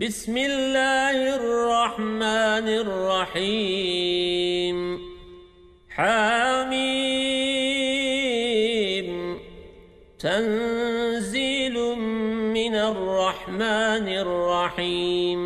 بسم الله الرحمن الرحيم. حميم. تنزيل من الرحمن الرحيم.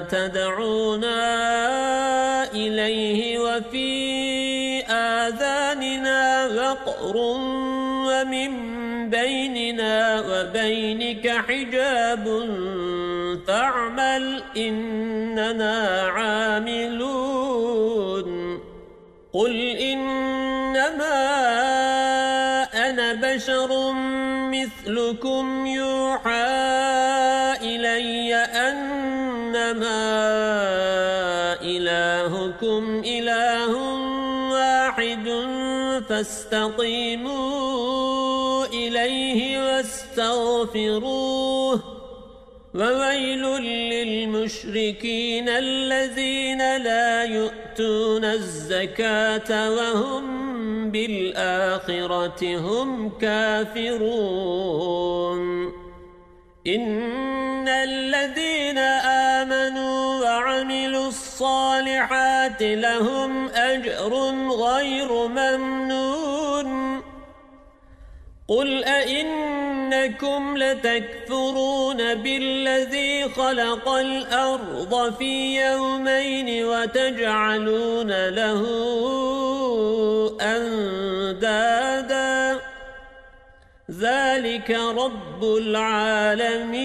تدعونا إليه وفي آذاننا وقر ومن بيننا وبينك حجاب فاعمل إننا عاملون. قل إنما أنا بشر مثلكم يوحى إلي أنما إله واحد فاستقيموا إليه واستغفروه وويل للمشركين الذين لا يؤتون الزكاة وهم بالآخرة هم كافرون إن الذين آمنوا الصالحات لهم أجر غير ممنون. قل أئنكم لتكفرون بالذي خلق الأرض في يومين وتجعلون له أندادا. ذلك رب العالمين.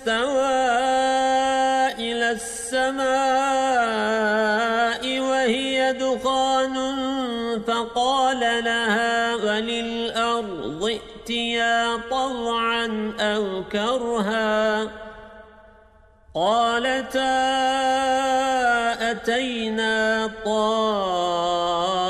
استوى إلى السماء وهي دخان فقال لها وللأرض ائتيا طوعا أو كرها قالتا أتينا طائعين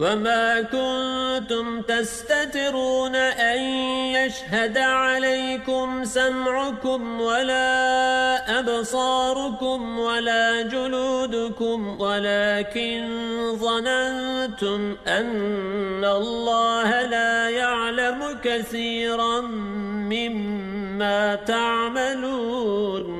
وما كنتم تستترون أن يشهد عليكم سمعكم ولا أبصاركم ولا جلودكم ولكن ظننتم أن الله لا يعلم كثيرا مما تعملون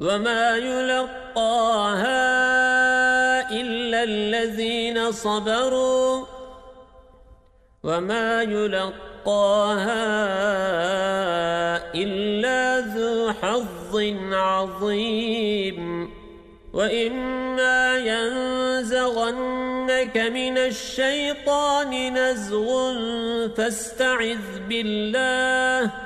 وما يلقاها إلا الذين صبروا وما يلقاها إلا ذو حظ عظيم وإما ينزغنك من الشيطان نزغ فاستعذ بالله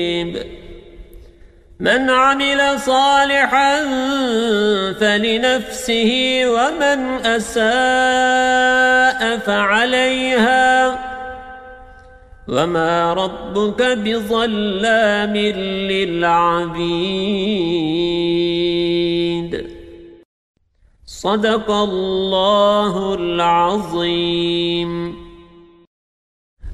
من عمل صالحا فلنفسه ومن أساء فعليها. وما ربك بظلام للعبيد. صدق الله العظيم.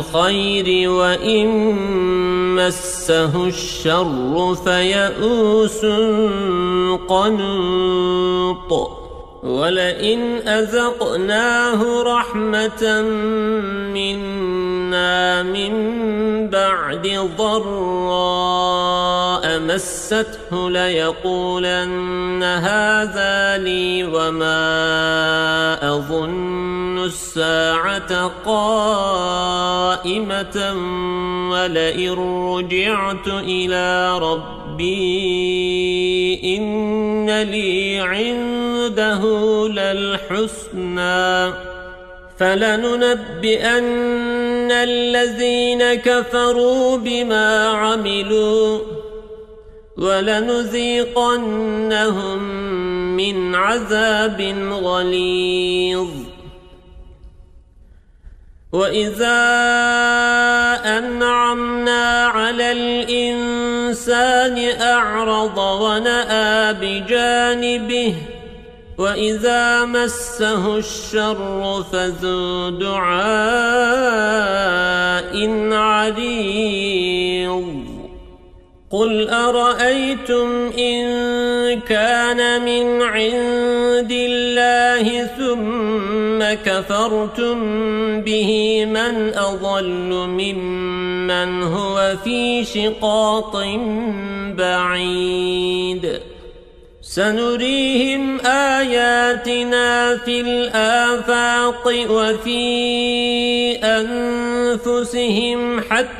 الخير وإن مسه الشر فيئوس قنوط ولئن أذقناه رحمة منا من بعد ضراء مسته ليقولن هذا لي وما أظن الساعة قائمة ولئن رجعت إلى ربي إن لي عنده للحسنى فلننبئن الذين كفروا بما عملوا ولنذيقنهم من عذاب غليظ. وإذا أنعمنا على الإنسان أعرض ونأى بجانبه وإذا مسه الشر فذو دعاء عريض قل أرأيتم إن كان من عند الله ثم كفرتم به من أضل ممن هو في شقاق بعيد سنريهم آياتنا في الآفاق وفي أنفسهم حتى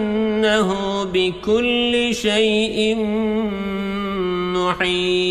إنه بكل شيء محيط